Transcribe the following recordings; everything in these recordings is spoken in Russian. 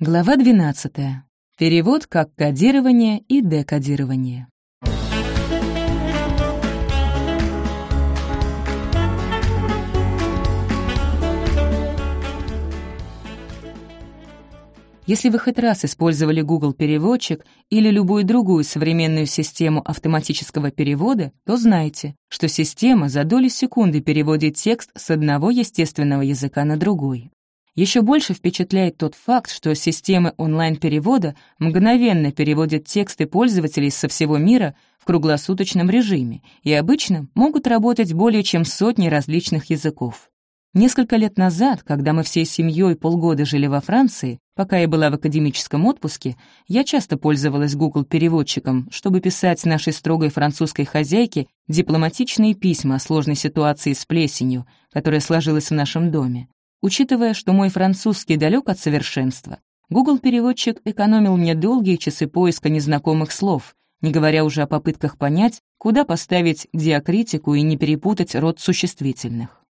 Глава 12. Перевод как кодирование и декодирование. Если вы хоть раз использовали Google переводчик или любую другую современную систему автоматического перевода, то знайте, что система за доли секунды переводит текст с одного естественного языка на другой. Еще больше впечатляет тот факт, что системы онлайн-перевода мгновенно переводят тексты пользователей со всего мира в круглосуточном режиме и обычно могут работать более чем сотни различных языков. Несколько лет назад, когда мы всей семьей полгода жили во Франции, пока я была в академическом отпуске, я часто пользовалась Google переводчиком, чтобы писать нашей строгой французской хозяйке дипломатичные письма о сложной ситуации с плесенью, которая сложилась в нашем доме. Учитывая, что мой французский далек от совершенства, Google-переводчик экономил мне долгие часы поиска незнакомых слов, не говоря уже о попытках понять, куда поставить диакритику и не перепутать род существительных.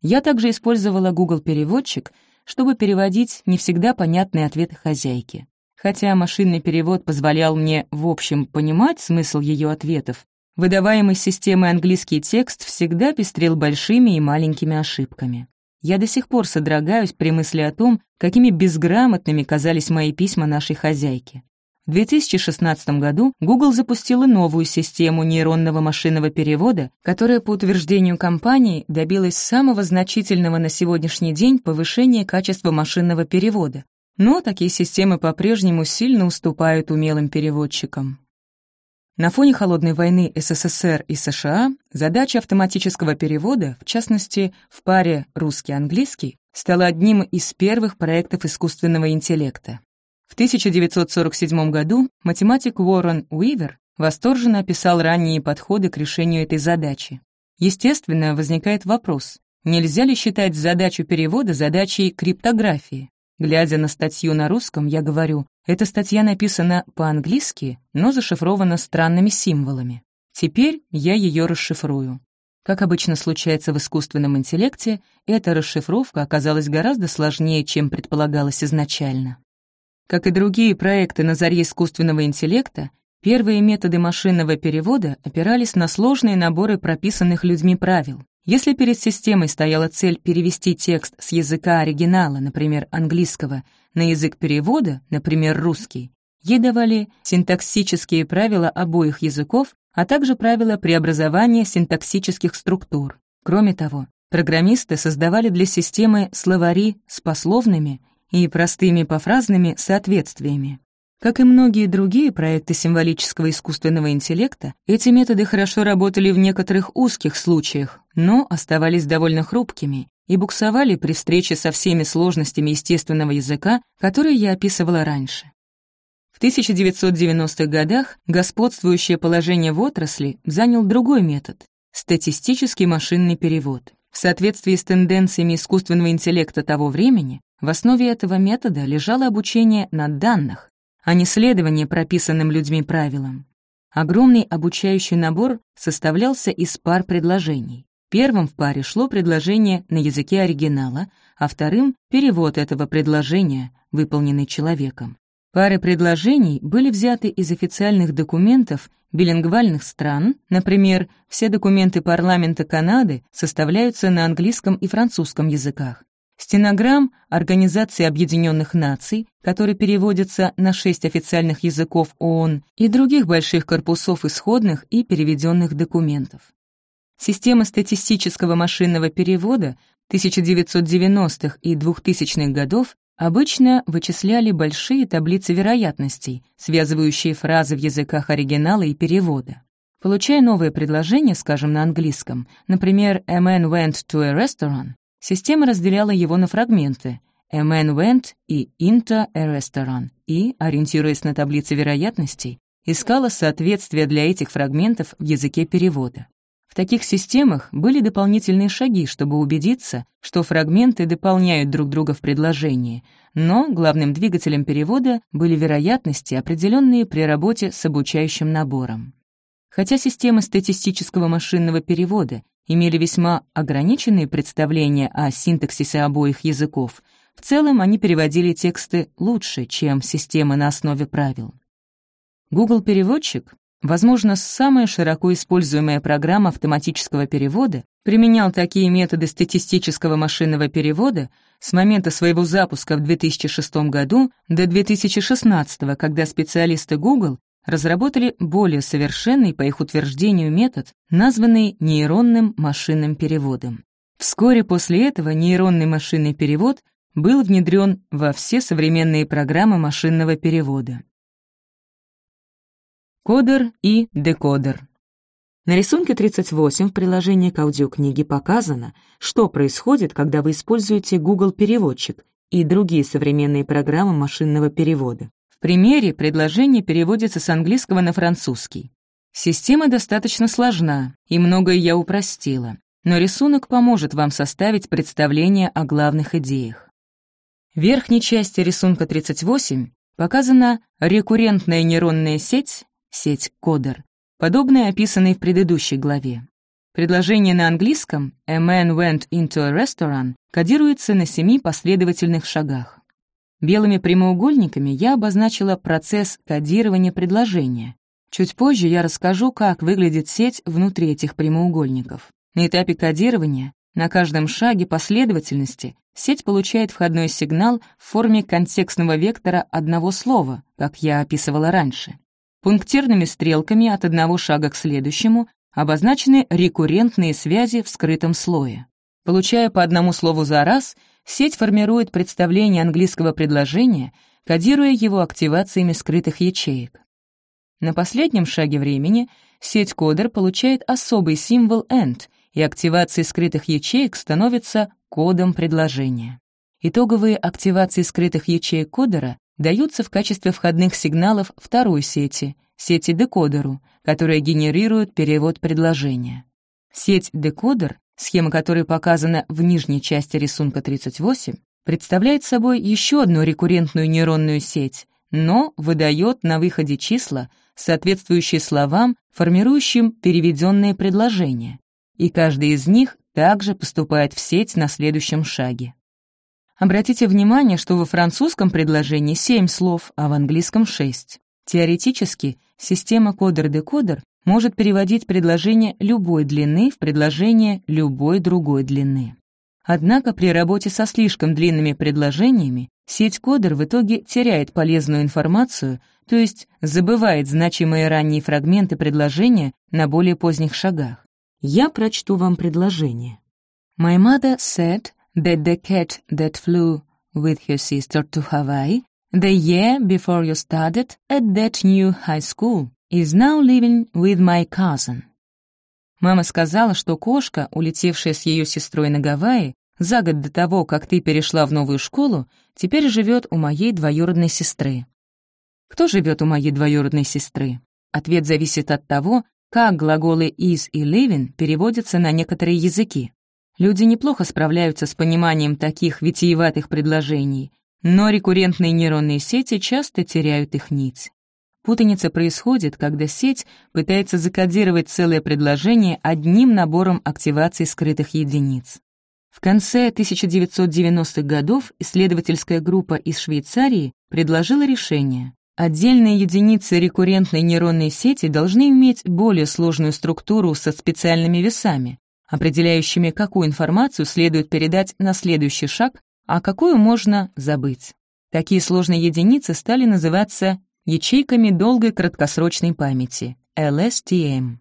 Я также использовала Google-переводчик, чтобы переводить не всегда понятные ответы хозяйки. Хотя машинный перевод позволял мне, в общем, понимать смысл ее ответов, выдаваемый системой английский текст всегда пестрил большими и маленькими ошибками. Я до сих пор содрогаюсь при мысли о том, какими безграмотными казались мои письма нашей хозяйке. В 2016 году Google запустила новую систему нейронного машинного перевода, которая, по утверждению компании, добилась самого значительного на сегодняшний день повышения качества машинного перевода. Но такие системы по-прежнему сильно уступают умелым переводчикам. На фоне холодной войны СССР и США задача автоматического перевода, в частности, в паре русский-английский, стала одним из первых проектов искусственного интеллекта. В 1947 году математик Уоррен Уивер восторженно описал ранние подходы к решению этой задачи. Естественно, возникает вопрос, нельзя ли считать задачу перевода задачей криптографии? Глядя на статью на русском, я говорю, эта статья написана по-английски, но зашифрована странными символами. Теперь я ее расшифрую. Как обычно случается в искусственном интеллекте, эта расшифровка оказалась гораздо сложнее, чем предполагалось изначально. Как и другие проекты на заре искусственного интеллекта, первые методы машинного перевода опирались на сложные наборы прописанных людьми правил. Если перед системой стояла цель перевести текст с языка оригинала, например, английского, на язык перевода, например, русский, ей давали синтаксические правила обоих языков, а также правила преобразования синтаксических структур. Кроме того, программисты создавали для системы словари с пословными и простыми пофразными соответствиями. Как и многие другие проекты символического искусственного интеллекта, эти методы хорошо работали в некоторых узких случаях, но оставались довольно хрупкими и буксовали при встрече со всеми сложностями естественного языка, которые я описывала раньше. В 1990-х годах господствующее положение в отрасли занял другой метод — статистический машинный перевод. В соответствии с тенденциями искусственного интеллекта того времени, в основе этого метода лежало обучение на данных, а не следование прописанным людьми правилам. Огромный обучающий набор составлялся из пар предложений. Первым в паре шло предложение на языке оригинала, а вторым — перевод этого предложения, выполненный человеком. Пары предложений были взяты из официальных документов билингвальных стран, например, все документы парламента Канады составляются на английском и французском языках, Стенограмм Организации Объединенных Наций, который переводится на шесть официальных языков ООН, и других больших корпусов исходных и переведенных документов. Система статистического машинного перевода 1990-х и 2000-х годов обычно вычисляли большие таблицы вероятностей, связывающие фразы в языках оригинала и перевода. Получая новое предложение, скажем, на английском, например, «A man went to a restaurant», Система разделяла его на фрагменты «A man went» и «Into a restaurant» и, ориентируясь на таблицы вероятностей, искала соответствие для этих фрагментов в языке перевода. В таких системах были дополнительные шаги, чтобы убедиться, что фрагменты дополняют друг друга в предложении, но главным двигателем перевода были вероятности, определенные при работе с обучающим набором. Хотя системы статистического машинного перевода имели весьма ограниченные представления о синтаксисе обоих языков, В целом они переводили тексты лучше, чем системы на основе правил. Google Переводчик, возможно, самая широко используемая программа автоматического перевода, применял такие методы статистического машинного перевода с момента своего запуска в 2006 году до 2016, когда специалисты Google разработали более совершенный, по их утверждению, метод, названный нейронным машинным переводом. Вскоре после этого нейронный машинный перевод был внедрен во все современные программы машинного перевода. Кодер и декодер. На рисунке 38 в приложении к аудиокниге показано, что происходит, когда вы используете Google Переводчик и другие современные программы машинного перевода. В примере предложение переводится с английского на французский. Система достаточно сложна, и многое я упростила но рисунок поможет вам составить представление о главных идеях. В верхней части рисунка 38 показана рекуррентная нейронная сеть, сеть Кодер, подобная описанной в предыдущей главе. Предложение на английском «A man went into a restaurant» кодируется на семи последовательных шагах. Белыми прямоугольниками я обозначила процесс кодирования предложения. Чуть позже я расскажу, как выглядит сеть внутри этих прямоугольников. На этапе кодирования на каждом шаге последовательности сеть получает входной сигнал в форме контекстного вектора одного слова, как я описывала раньше. Пунктирными стрелками от одного шага к следующему обозначены рекуррентные связи в скрытом слое. Получая по одному слову за раз, сеть формирует представление английского предложения, кодируя его активациями скрытых ячеек. На последнем шаге времени сеть кодер получает особый символ AND и активации скрытых ячеек становится кодом предложения. Итоговые активации скрытых ячеек кодера даются в качестве входных сигналов второй сети, сети декодеру, которая генерирует перевод предложения. Сеть декодер, схема которой показана в нижней части рисунка 38, представляет собой еще одну рекуррентную нейронную сеть, но выдает на выходе числа, соответствующие словам, формирующим переведенные предложения и каждый из них также поступает в сеть на следующем шаге. Обратите внимание, что во французском предложении 7 слов, а в английском 6. Теоретически, система кодер-декодер может переводить предложение любой длины в предложение любой другой длины. Однако при работе со слишком длинными предложениями сеть кодер в итоге теряет полезную информацию, то есть забывает значимые ранние фрагменты предложения на более поздних шагах. Я прочту вам предложение. My mother said that the cat that flew with her sister to Hawaii the year before you started at that new high school is now living with my cousin. Мама сказала, что кошка, улетевшая с ее сестрой на Гавайи, за год до того, как ты перешла в новую школу, теперь живет у моей двоюродной сестры. Кто живет у моей двоюродной сестры? Ответ зависит от того, как глаголы «is» и «living» переводятся на некоторые языки. Люди неплохо справляются с пониманием таких витиеватых предложений, но рекуррентные нейронные сети часто теряют их нить. Путаница происходит, когда сеть пытается закодировать целое предложение одним набором активаций скрытых единиц. В конце 1990-х годов исследовательская группа из Швейцарии предложила решение Отдельные единицы рекуррентной нейронной сети должны иметь более сложную структуру со специальными весами, определяющими, какую информацию следует передать на следующий шаг, а какую можно забыть. Такие сложные единицы стали называться ячейками долгой краткосрочной памяти — LSTM.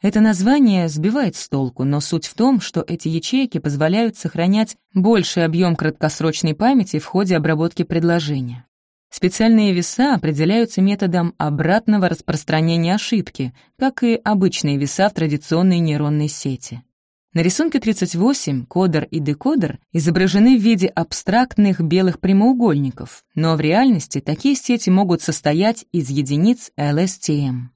Это название сбивает с толку, но суть в том, что эти ячейки позволяют сохранять больший объем краткосрочной памяти в ходе обработки предложения. Специальные веса определяются методом обратного распространения ошибки, как и обычные веса в традиционной нейронной сети. На рисунке 38 кодер и декодер изображены в виде абстрактных белых прямоугольников, но в реальности такие сети могут состоять из единиц LSTM.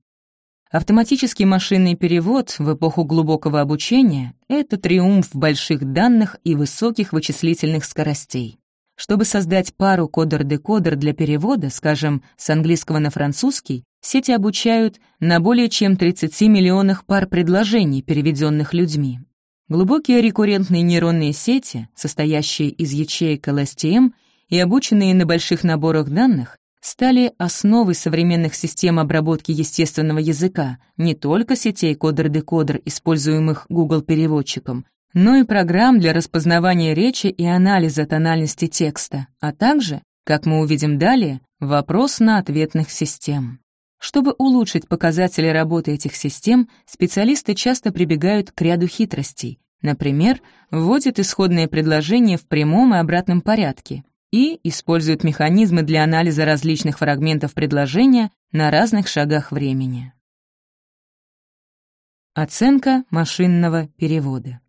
Автоматический машинный перевод в эпоху глубокого обучения — это триумф больших данных и высоких вычислительных скоростей. Чтобы создать пару кодер-декодер для перевода, скажем, с английского на французский, сети обучают на более чем 30 миллионах пар предложений, переведенных людьми. Глубокие рекуррентные нейронные сети, состоящие из ячеек LSTM и обученные на больших наборах данных, стали основой современных систем обработки естественного языка, не только сетей кодер-декодер, используемых Google-переводчиком, но и программ для распознавания речи и анализа тональности текста, а также, как мы увидим далее, вопрос на ответных систем. Чтобы улучшить показатели работы этих систем, специалисты часто прибегают к ряду хитростей. Например, вводят исходное предложение в прямом и обратном порядке и используют механизмы для анализа различных фрагментов предложения на разных шагах времени. Оценка машинного перевода.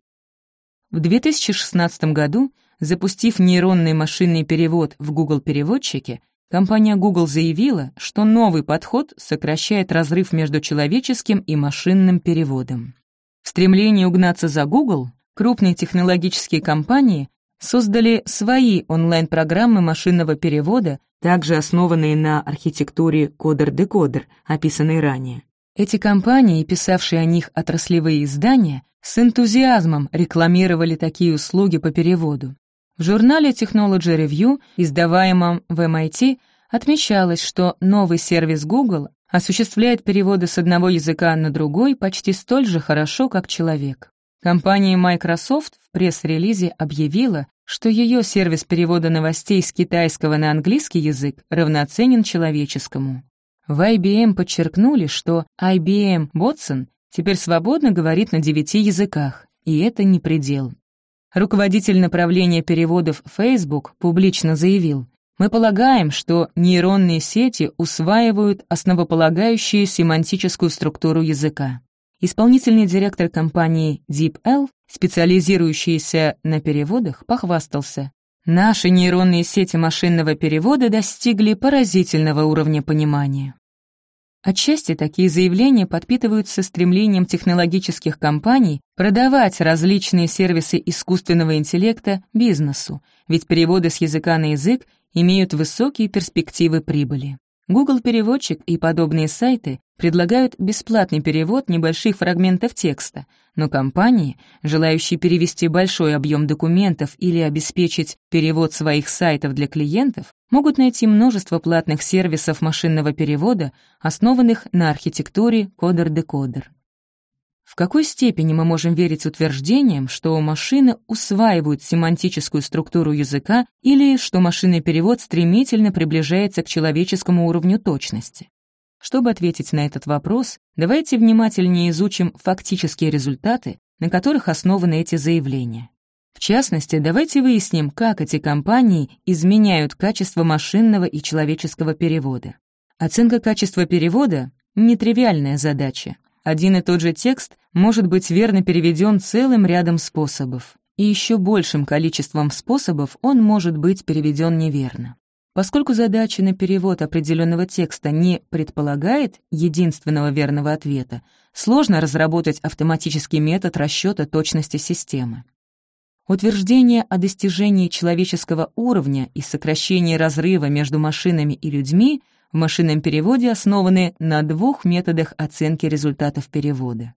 В 2016 году, запустив нейронный машинный перевод в Google-переводчике, компания Google заявила, что новый подход сокращает разрыв между человеческим и машинным переводом. В стремлении угнаться за Google крупные технологические компании создали свои онлайн-программы машинного перевода, также основанные на архитектуре кодер-декодер, описанной ранее. Эти компании, писавшие о них отраслевые издания, с энтузиазмом рекламировали такие услуги по переводу. В журнале Technology Review, издаваемом в MIT, отмечалось, что новый сервис Google осуществляет переводы с одного языка на другой почти столь же хорошо, как человек. Компания Microsoft в пресс-релизе объявила, что ее сервис перевода новостей с китайского на английский язык равноценен человеческому. В IBM подчеркнули, что IBM Watson теперь свободно говорит на девяти языках, и это не предел. Руководитель направления переводов Facebook публично заявил, «Мы полагаем, что нейронные сети усваивают основополагающую семантическую структуру языка». Исполнительный директор компании DeepL, специализирующийся на переводах, похвастался. Наши нейронные сети машинного перевода достигли поразительного уровня понимания. Отчасти такие заявления подпитываются стремлением технологических компаний продавать различные сервисы искусственного интеллекта бизнесу, ведь переводы с языка на язык имеют высокие перспективы прибыли. Google Переводчик и подобные сайты предлагают бесплатный перевод небольших фрагментов текста, но компании, желающие перевести большой объем документов или обеспечить перевод своих сайтов для клиентов, могут найти множество платных сервисов машинного перевода, основанных на архитектуре кодер-декодер. В какой степени мы можем верить утверждениям, что машины усваивают семантическую структуру языка или что машинный перевод стремительно приближается к человеческому уровню точности? Чтобы ответить на этот вопрос, давайте внимательнее изучим фактические результаты, на которых основаны эти заявления. В частности, давайте выясним, как эти компании изменяют качество машинного и человеческого перевода. Оценка качества перевода — нетривиальная задача. Один и тот же текст может быть верно переведен целым рядом способов, и еще большим количеством способов он может быть переведен неверно. Поскольку задача на перевод определенного текста не предполагает единственного верного ответа, сложно разработать автоматический метод расчета точности системы. Утверждение о достижении человеческого уровня и сокращении разрыва между машинами и людьми в машинном переводе основаны на двух методах оценки результатов перевода.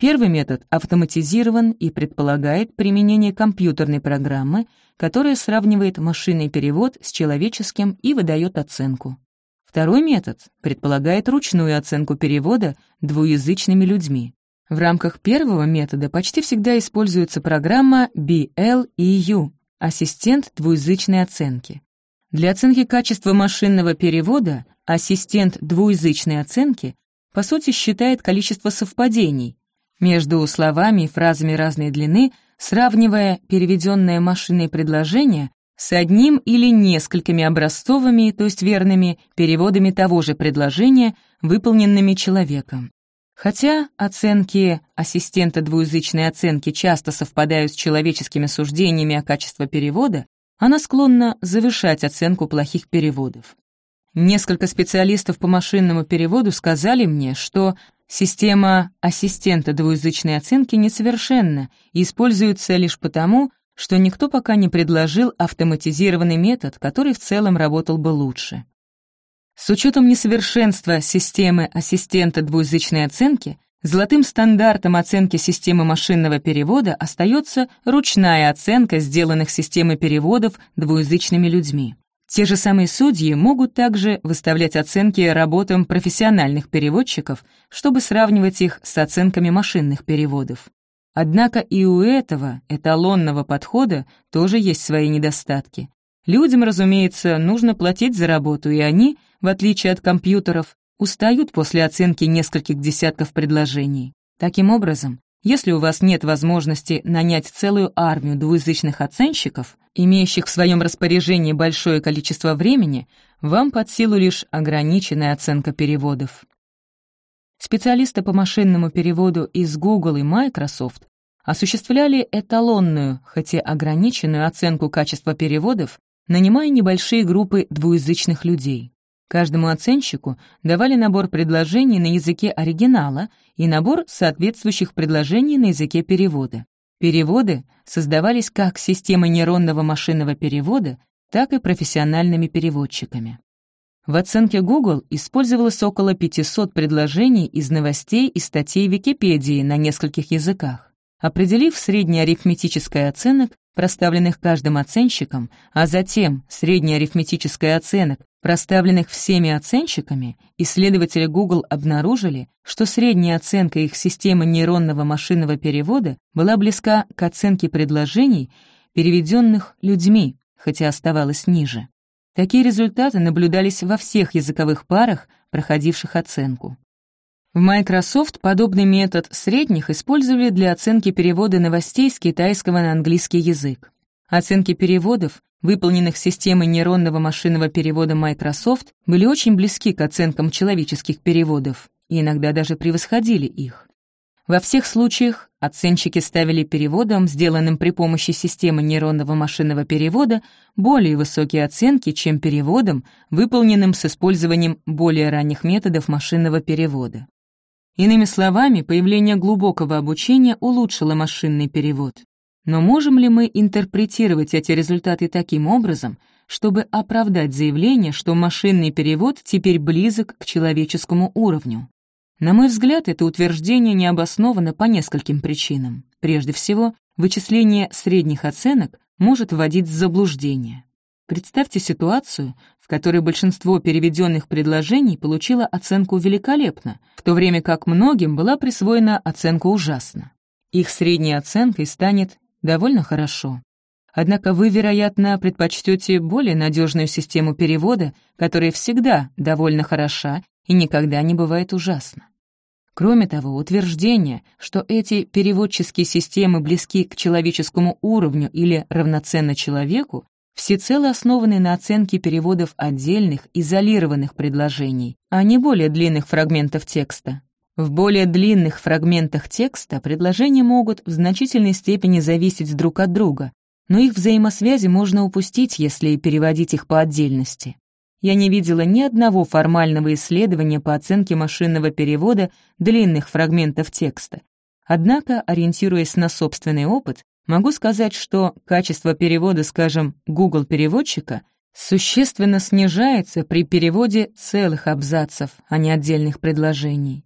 Первый метод автоматизирован и предполагает применение компьютерной программы, которая сравнивает машинный перевод с человеческим и выдает оценку. Второй метод предполагает ручную оценку перевода двуязычными людьми. В рамках первого метода почти всегда используется программа BLEU — ассистент двуязычной оценки. Для оценки качества машинного перевода ассистент двуязычной оценки по сути считает количество совпадений между словами и фразами разной длины, сравнивая переведенное машинное предложение с одним или несколькими образцовыми, то есть верными, переводами того же предложения, выполненными человеком. Хотя оценки ассистента двуязычной оценки часто совпадают с человеческими суждениями о качестве перевода, она склонна завышать оценку плохих переводов. Несколько специалистов по машинному переводу сказали мне, что система ассистента двуязычной оценки несовершенна и используется лишь потому, что никто пока не предложил автоматизированный метод, который в целом работал бы лучше. С учетом несовершенства системы ассистента двуязычной оценки, Золотым стандартом оценки системы машинного перевода остается ручная оценка сделанных системой переводов двуязычными людьми. Те же самые судьи могут также выставлять оценки работам профессиональных переводчиков, чтобы сравнивать их с оценками машинных переводов. Однако и у этого эталонного подхода тоже есть свои недостатки. Людям, разумеется, нужно платить за работу, и они, в отличие от компьютеров, устают после оценки нескольких десятков предложений. Таким образом, если у вас нет возможности нанять целую армию двуязычных оценщиков, имеющих в своем распоряжении большое количество времени, вам под силу лишь ограниченная оценка переводов. Специалисты по машинному переводу из Google и Microsoft осуществляли эталонную, хоть и ограниченную оценку качества переводов, нанимая небольшие группы двуязычных людей. Каждому оценщику давали набор предложений на языке оригинала и набор соответствующих предложений на языке перевода. Переводы создавались как системой нейронного машинного перевода, так и профессиональными переводчиками. В оценке Google использовалось около 500 предложений из новостей и статей Википедии на нескольких языках. Определив среднее арифметическое оценок, проставленных каждым оценщиком, а затем среднее арифметическое оценок, проставленных всеми оценщиками, исследователи Google обнаружили, что средняя оценка их системы нейронного машинного перевода была близка к оценке предложений, переведенных людьми, хотя оставалась ниже. Такие результаты наблюдались во всех языковых парах, проходивших оценку. В Microsoft подобный метод средних использовали для оценки перевода новостей с китайского на английский язык. Оценки переводов выполненных системой нейронного машинного перевода Microsoft, были очень близки к оценкам человеческих переводов и иногда даже превосходили их. Во всех случаях оценщики ставили переводам, сделанным при помощи системы нейронного машинного перевода, более высокие оценки, чем переводам, выполненным с использованием более ранних методов машинного перевода. Иными словами, появление глубокого обучения улучшило машинный перевод. Но можем ли мы интерпретировать эти результаты таким образом, чтобы оправдать заявление, что машинный перевод теперь близок к человеческому уровню? На мой взгляд, это утверждение не обосновано по нескольким причинам. Прежде всего, вычисление средних оценок может вводить в заблуждение. Представьте ситуацию, в которой большинство переведенных предложений получило оценку «великолепно», в то время как многим была присвоена оценка «ужасно». Их средней оценкой станет довольно хорошо. Однако вы, вероятно, предпочтете более надежную систему перевода, которая всегда довольно хороша и никогда не бывает ужасна. Кроме того, утверждение, что эти переводческие системы близки к человеческому уровню или равноценно человеку, всецело основаны на оценке переводов отдельных, изолированных предложений, а не более длинных фрагментов текста. В более длинных фрагментах текста предложения могут в значительной степени зависеть друг от друга, но их взаимосвязи можно упустить, если переводить их по отдельности. Я не видела ни одного формального исследования по оценке машинного перевода длинных фрагментов текста. Однако, ориентируясь на собственный опыт, могу сказать, что качество перевода, скажем, Google-переводчика существенно снижается при переводе целых абзацев, а не отдельных предложений.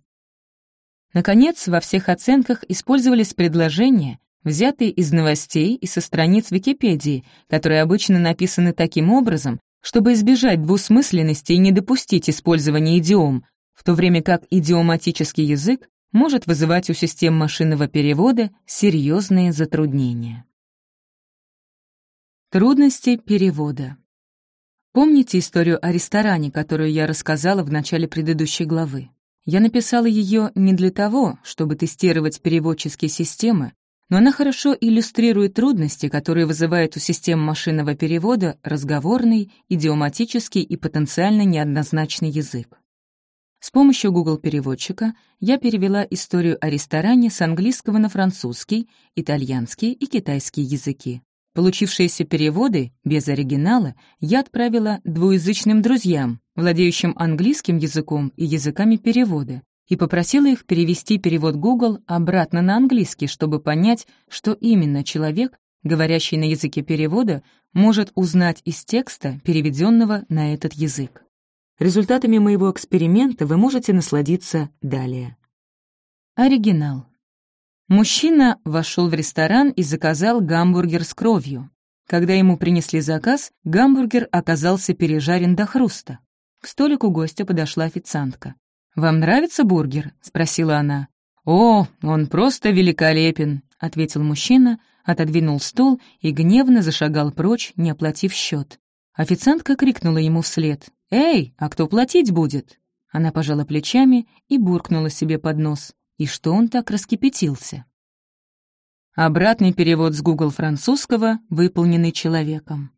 Наконец, во всех оценках использовались предложения, взятые из новостей и со страниц Википедии, которые обычно написаны таким образом, чтобы избежать двусмысленности и не допустить использования идиом, в то время как идиоматический язык может вызывать у систем машинного перевода серьезные затруднения. Трудности перевода. Помните историю о ресторане, которую я рассказала в начале предыдущей главы? Я написала ее не для того, чтобы тестировать переводческие системы, но она хорошо иллюстрирует трудности, которые вызывает у систем машинного перевода разговорный, идиоматический и потенциально неоднозначный язык. С помощью Google-переводчика я перевела историю о ресторане с английского на французский, итальянский и китайский языки. Получившиеся переводы, без оригинала, я отправила двуязычным друзьям, владеющим английским языком и языками перевода, и попросила их перевести перевод Google обратно на английский, чтобы понять, что именно человек, говорящий на языке перевода, может узнать из текста, переведенного на этот язык. Результатами моего эксперимента вы можете насладиться далее. Оригинал. Мужчина вошел в ресторан и заказал гамбургер с кровью. Когда ему принесли заказ, гамбургер оказался пережарен до хруста. К столику гостя подошла официантка. «Вам нравится бургер?» — спросила она. «О, он просто великолепен», — ответил мужчина, отодвинул стол и гневно зашагал прочь, не оплатив счет. Официантка крикнула ему вслед. «Эй, а кто платить будет?» Она пожала плечами и буркнула себе под нос. И что он так раскипятился? Обратный перевод с Google французского, выполненный человеком.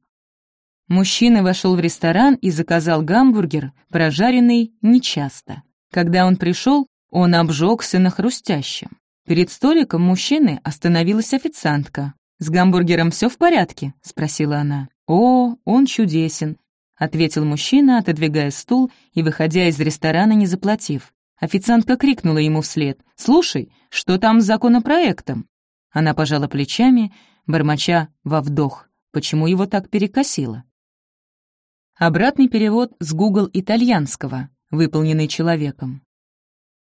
Мужчина вошел в ресторан и заказал гамбургер, прожаренный нечасто. Когда он пришел, он обжегся на хрустящем. Перед столиком мужчины остановилась официантка. «С гамбургером все в порядке?» — спросила она. «О, он чудесен», — ответил мужчина, отодвигая стул и выходя из ресторана, не заплатив. Официантка крикнула ему вслед. «Слушай, что там с законопроектом?» Она пожала плечами, бормоча во вдох. Почему его так перекосило? Обратный перевод с Google итальянского, выполненный человеком.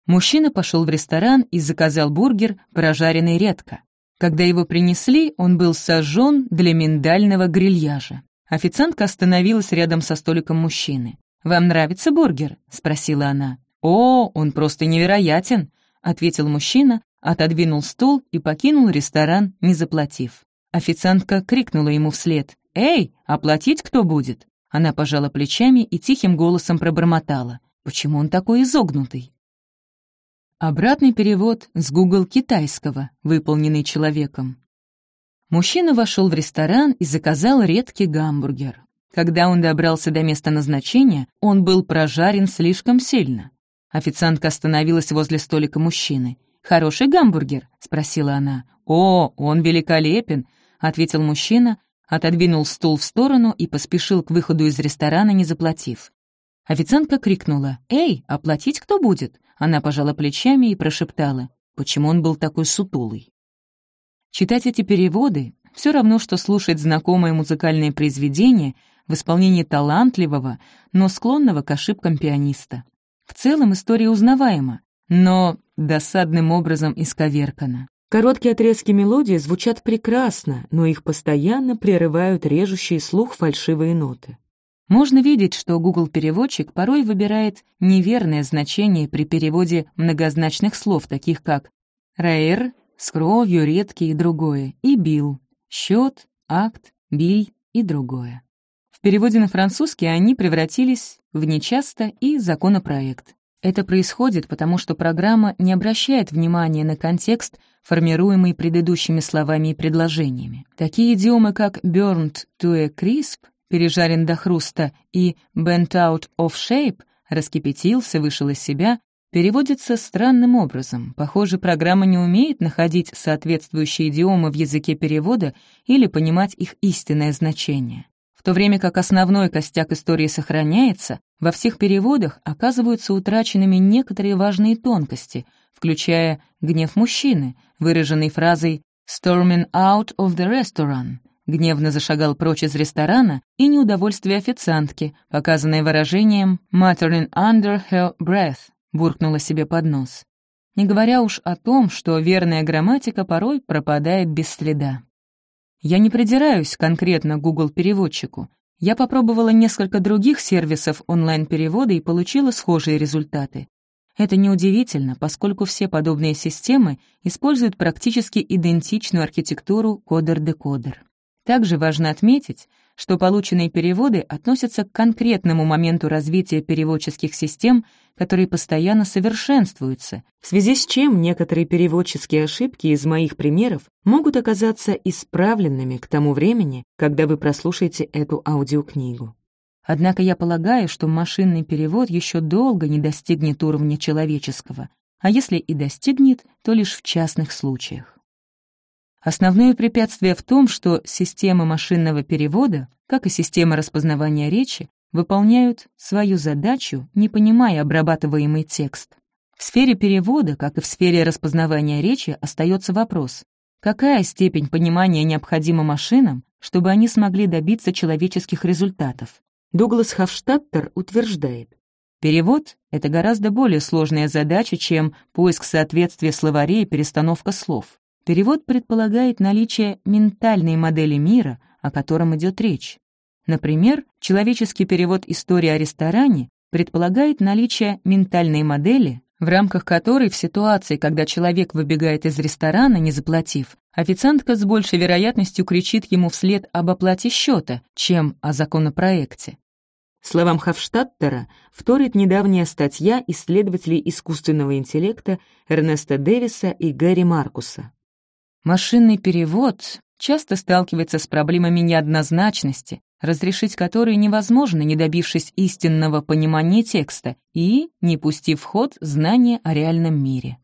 Мужчина пошел в ресторан и заказал бургер, прожаренный редко. Когда его принесли, он был сожжен для миндального грильяжа. Официантка остановилась рядом со столиком мужчины. «Вам нравится бургер?» — спросила она. «О, он просто невероятен!» — ответил мужчина, отодвинул стул и покинул ресторан, не заплатив. Официантка крикнула ему вслед. «Эй, оплатить кто будет?» Она пожала плечами и тихим голосом пробормотала. «Почему он такой изогнутый?» Обратный перевод с Google китайского, выполненный человеком. Мужчина вошел в ресторан и заказал редкий гамбургер. Когда он добрался до места назначения, он был прожарен слишком сильно. Официантка остановилась возле столика мужчины. «Хороший гамбургер?» — спросила она. «О, он великолепен!» — ответил мужчина, отодвинул стул в сторону и поспешил к выходу из ресторана, не заплатив. Официантка крикнула «Эй, оплатить кто будет?» Она пожала плечами и прошептала «Почему он был такой сутулый?» Читать эти переводы — все равно, что слушать знакомое музыкальное произведение в исполнении талантливого, но склонного к ошибкам пианиста. В целом история узнаваема, но досадным образом исковеркана. Короткие отрезки мелодии звучат прекрасно, но их постоянно прерывают режущие слух фальшивые ноты. Можно видеть, что Google-переводчик порой выбирает неверное значение при переводе многозначных слов, таких как «рейр», «с кровью», «редкий» и другое, и «бил», «счет», «акт», «биль» и другое. В переводе на французский они превратились в нечасто и законопроект. Это происходит потому, что программа не обращает внимания на контекст, формируемый предыдущими словами и предложениями. Такие идиомы, как «burned to a crisp» — пережарен до хруста, и «bent out of shape» — раскипятился, вышел из себя, переводятся странным образом. Похоже, программа не умеет находить соответствующие идиомы в языке перевода или понимать их истинное значение. В то время как основной костяк истории сохраняется, во всех переводах оказываются утраченными некоторые важные тонкости, включая гнев мужчины, выраженный фразой «storming out of the restaurant», гневно зашагал прочь из ресторана, и неудовольствие официантки, показанное выражением «muttering under her breath», буркнула себе под нос. Не говоря уж о том, что верная грамматика порой пропадает без следа. Я не придираюсь конкретно к Google-переводчику. Я попробовала несколько других сервисов онлайн-перевода и получила схожие результаты. Это неудивительно, поскольку все подобные системы используют практически идентичную архитектуру кодер-декодер. Также важно отметить, что полученные переводы относятся к конкретному моменту развития переводческих систем, которые постоянно совершенствуются, в связи с чем некоторые переводческие ошибки из моих примеров могут оказаться исправленными к тому времени, когда вы прослушаете эту аудиокнигу. Однако я полагаю, что машинный перевод еще долго не достигнет уровня человеческого, а если и достигнет, то лишь в частных случаях. Основное препятствие в том, что системы машинного перевода, как и система распознавания речи, выполняют свою задачу, не понимая обрабатываемый текст. В сфере перевода, как и в сфере распознавания речи, остается вопрос, какая степень понимания необходима машинам, чтобы они смогли добиться человеческих результатов. Дуглас Хофштадтер утверждает, Перевод — это гораздо более сложная задача, чем поиск соответствия словарей и перестановка слов. Перевод предполагает наличие ментальной модели мира, о котором идет речь. Например, человеческий перевод истории о ресторане предполагает наличие ментальной модели, в рамках которой в ситуации, когда человек выбегает из ресторана, не заплатив, официантка с большей вероятностью кричит ему вслед об оплате счета, чем о законопроекте. Словам Хофштадтера вторит недавняя статья исследователей искусственного интеллекта Эрнеста Дэвиса и Гэри Маркуса. Машинный перевод часто сталкивается с проблемами неоднозначности, разрешить которые невозможно, не добившись истинного понимания текста и не пустив в ход знания о реальном мире.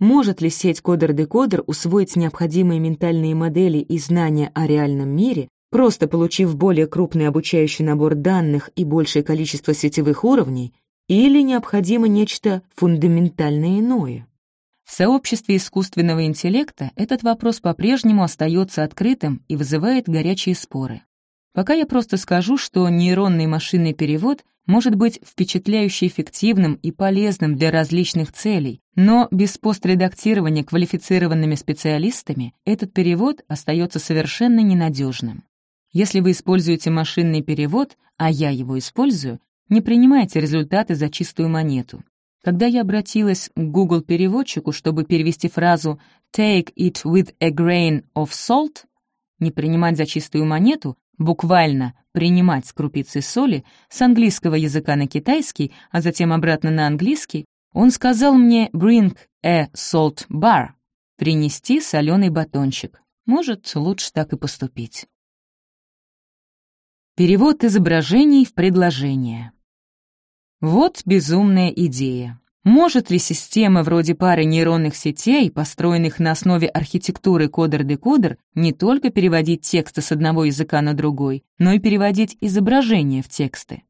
Может ли сеть кодер-декодер усвоить необходимые ментальные модели и знания о реальном мире, просто получив более крупный обучающий набор данных и большее количество сетевых уровней, или необходимо нечто фундаментально иное? В сообществе искусственного интеллекта этот вопрос по-прежнему остается открытым и вызывает горячие споры. Пока я просто скажу, что нейронный машинный перевод может быть впечатляюще эффективным и полезным для различных целей, но без постредактирования квалифицированными специалистами этот перевод остается совершенно ненадежным. Если вы используете машинный перевод, а я его использую, не принимайте результаты за чистую монету. Когда я обратилась к Google-переводчику, чтобы перевести фразу «take it with a grain of salt», не принимать за чистую монету, буквально принимать с крупицей соли, с английского языка на китайский, а затем обратно на английский, он сказал мне «bring a salt bar» — принести соленый батончик. Может, лучше так и поступить. Перевод изображений в предложение. Вот безумная идея. Может ли система вроде пары нейронных сетей, построенных на основе архитектуры кодер-декодер, не только переводить тексты с одного языка на другой, но и переводить изображения в тексты?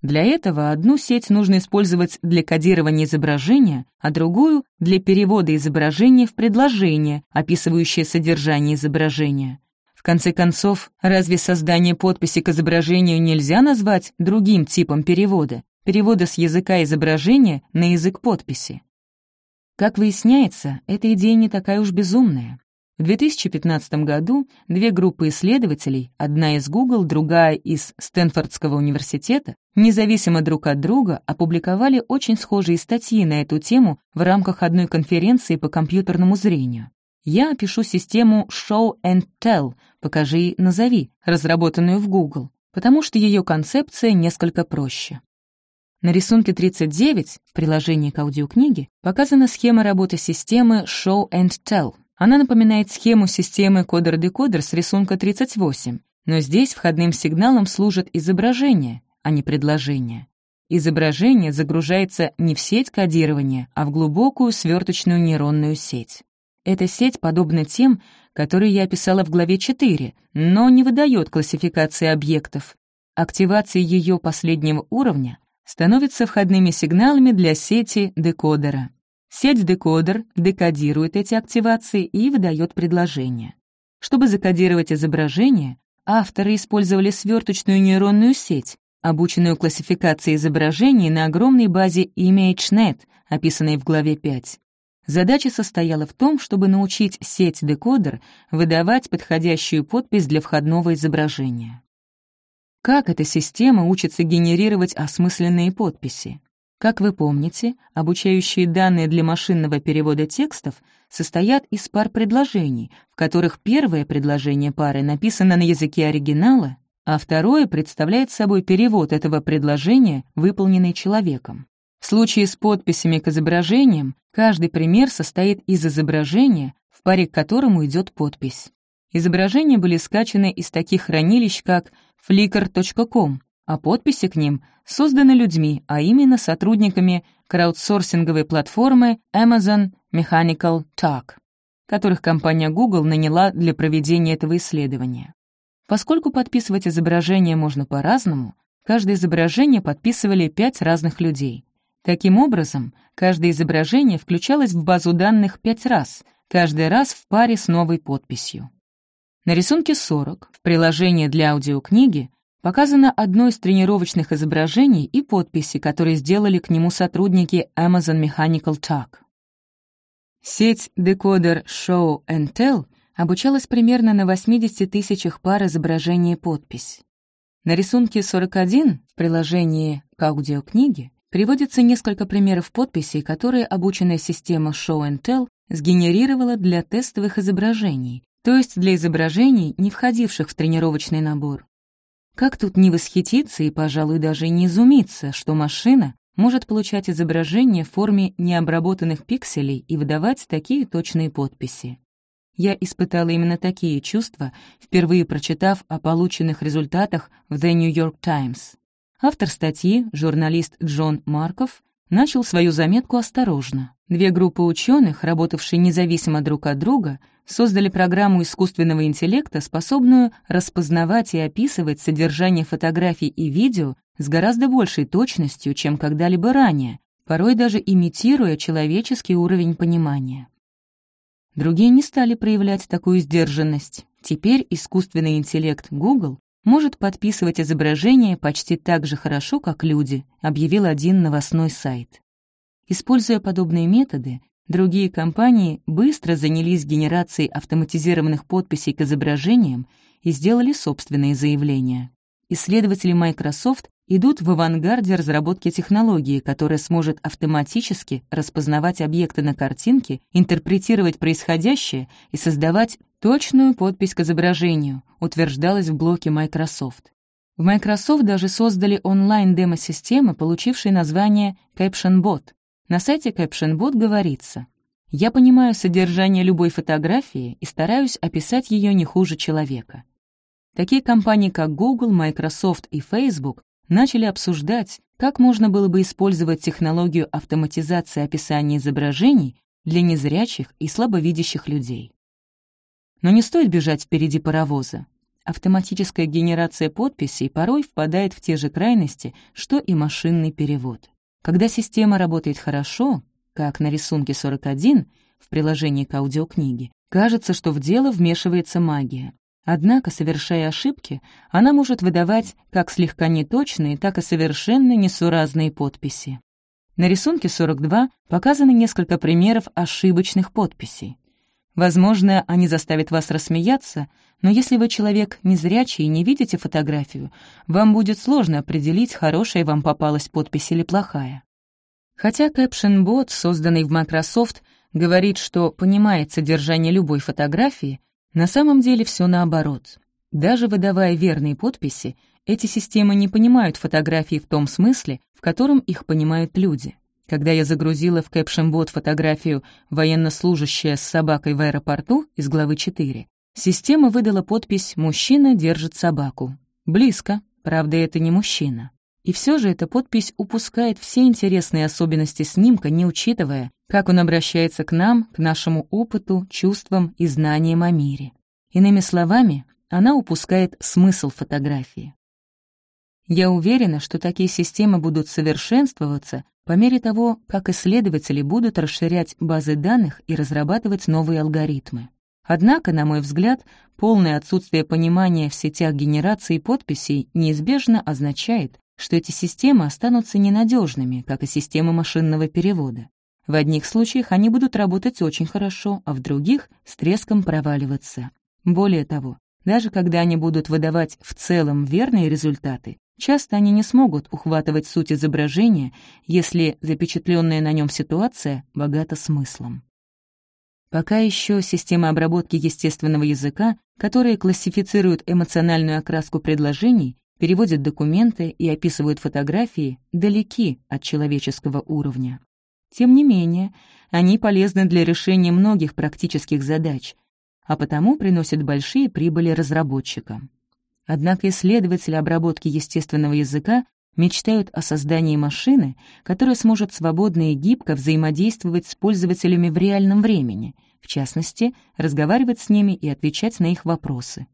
Для этого одну сеть нужно использовать для кодирования изображения, а другую — для перевода изображения в предложение, описывающее содержание изображения. В конце концов, разве создание подписи к изображению нельзя назвать другим типом перевода? Перевода с языка изображения на язык подписи. Как выясняется, эта идея не такая уж безумная. В 2015 году две группы исследователей, одна из Google, другая из Стэнфордского университета, независимо друг от друга, опубликовали очень схожие статьи на эту тему в рамках одной конференции по компьютерному зрению. Я опишу систему Show and Tell, покажи и назови, разработанную в Google, потому что ее концепция несколько проще. На рисунке 39 в приложении к аудиокниге показана схема работы системы Show and Tell. Она напоминает схему системы кодер-декодер с рисунка 38, но здесь входным сигналом служит изображение, а не предложение. Изображение загружается не в сеть кодирования, а в глубокую сверточную нейронную сеть. Эта сеть подобна тем, которые я описала в главе 4, но не выдает классификации объектов. Активация ее последнего уровня становятся входными сигналами для сети декодера. Сеть-декодер декодирует эти активации и выдает предложение. Чтобы закодировать изображение, авторы использовали сверточную нейронную сеть, обученную классификации изображений на огромной базе ImageNet, описанной в главе 5. Задача состояла в том, чтобы научить сеть-декодер выдавать подходящую подпись для входного изображения. Как эта система учится генерировать осмысленные подписи? Как вы помните, обучающие данные для машинного перевода текстов состоят из пар предложений, в которых первое предложение пары написано на языке оригинала, а второе представляет собой перевод этого предложения, выполненный человеком. В случае с подписями к изображениям каждый пример состоит из изображения, в паре к которому идет подпись. Изображения были скачаны из таких хранилищ, как flickr.com, а подписи к ним созданы людьми, а именно сотрудниками краудсорсинговой платформы Amazon Mechanical Turk, которых компания Google наняла для проведения этого исследования. Поскольку подписывать изображение можно по-разному, каждое изображение подписывали пять разных людей. Таким образом, каждое изображение включалось в базу данных пять раз, каждый раз в паре с новой подписью. На рисунке 40 в приложении для аудиокниги Показано одно из тренировочных изображений и подписи, которые сделали к нему сотрудники Amazon Mechanical Turk. Сеть Decoder Show and Tell обучалась примерно на 80 тысячах пар изображений и подпись. На рисунке 41 в приложении к аудиокниге приводится несколько примеров подписей, которые обученная система Show and Tell сгенерировала для тестовых изображений, то есть для изображений, не входивших в тренировочный набор. Как тут не восхититься и, пожалуй, даже не изумиться, что машина может получать изображение в форме необработанных пикселей и выдавать такие точные подписи. Я испытала именно такие чувства, впервые прочитав о полученных результатах в The New York Times. Автор статьи, журналист Джон Марков, начал свою заметку осторожно. Две группы ученых, работавшие независимо друг от друга, создали программу искусственного интеллекта, способную распознавать и описывать содержание фотографий и видео с гораздо большей точностью, чем когда-либо ранее, порой даже имитируя человеческий уровень понимания. Другие не стали проявлять такую сдержанность. Теперь искусственный интеллект Google может подписывать изображения почти так же хорошо, как люди, объявил один новостной сайт. Используя подобные методы, другие компании быстро занялись генерацией автоматизированных подписей к изображениям и сделали собственные заявления. Исследователи Microsoft идут в авангарде разработки технологии, которая сможет автоматически распознавать объекты на картинке, интерпретировать происходящее и создавать точную подпись к изображению, утверждалось в блоке Microsoft. В Microsoft даже создали онлайн-демо-системы, получившие название CaptionBot. На сайте CaptionBot говорится «Я понимаю содержание любой фотографии и стараюсь описать ее не хуже человека». Такие компании, как Google, Microsoft и Facebook начали обсуждать, как можно было бы использовать технологию автоматизации описания изображений для незрячих и слабовидящих людей. Но не стоит бежать впереди паровоза. Автоматическая генерация подписей порой впадает в те же крайности, что и машинный перевод. Когда система работает хорошо, как на рисунке 41 в приложении к аудиокниге, кажется, что в дело вмешивается магия. Однако, совершая ошибки, она может выдавать как слегка неточные, так и совершенно несуразные подписи. На рисунке 42 показаны несколько примеров ошибочных подписей. Возможно, они заставят вас рассмеяться, но если вы человек незрячий и не видите фотографию, вам будет сложно определить, хорошая вам попалась подпись или плохая. Хотя Caption Bot, созданный в Microsoft, говорит, что понимает содержание любой фотографии, на самом деле все наоборот. Даже выдавая верные подписи, эти системы не понимают фотографии в том смысле, в котором их понимают люди. Когда я загрузила в CaptionBot фотографию «Военнослужащая с собакой в аэропорту» из главы 4, система выдала подпись «Мужчина держит собаку». Близко, правда, это не мужчина. И все же эта подпись упускает все интересные особенности снимка, не учитывая, как он обращается к нам, к нашему опыту, чувствам и знаниям о мире. Иными словами, она упускает смысл фотографии. Я уверена, что такие системы будут совершенствоваться по мере того, как исследователи будут расширять базы данных и разрабатывать новые алгоритмы. Однако, на мой взгляд, полное отсутствие понимания в сетях генерации подписей неизбежно означает, что эти системы останутся ненадежными, как и системы машинного перевода. В одних случаях они будут работать очень хорошо, а в других — с треском проваливаться. Более того, даже когда они будут выдавать в целом верные результаты, часто они не смогут ухватывать суть изображения, если запечатленная на нем ситуация богата смыслом. Пока еще системы обработки естественного языка, которые классифицируют эмоциональную окраску предложений, переводят документы и описывают фотографии, далеки от человеческого уровня. Тем не менее, они полезны для решения многих практических задач, а потому приносят большие прибыли разработчикам. Однако исследователи обработки естественного языка мечтают о создании машины, которая сможет свободно и гибко взаимодействовать с пользователями в реальном времени, в частности, разговаривать с ними и отвечать на их вопросы.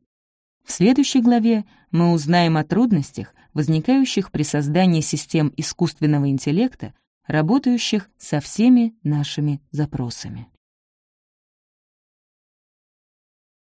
В следующей главе мы узнаем о трудностях, возникающих при создании систем искусственного интеллекта, работающих со всеми нашими запросами.